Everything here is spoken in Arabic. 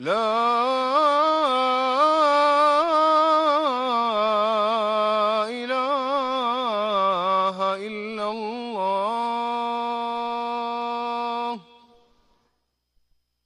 لا. إله إلا الله.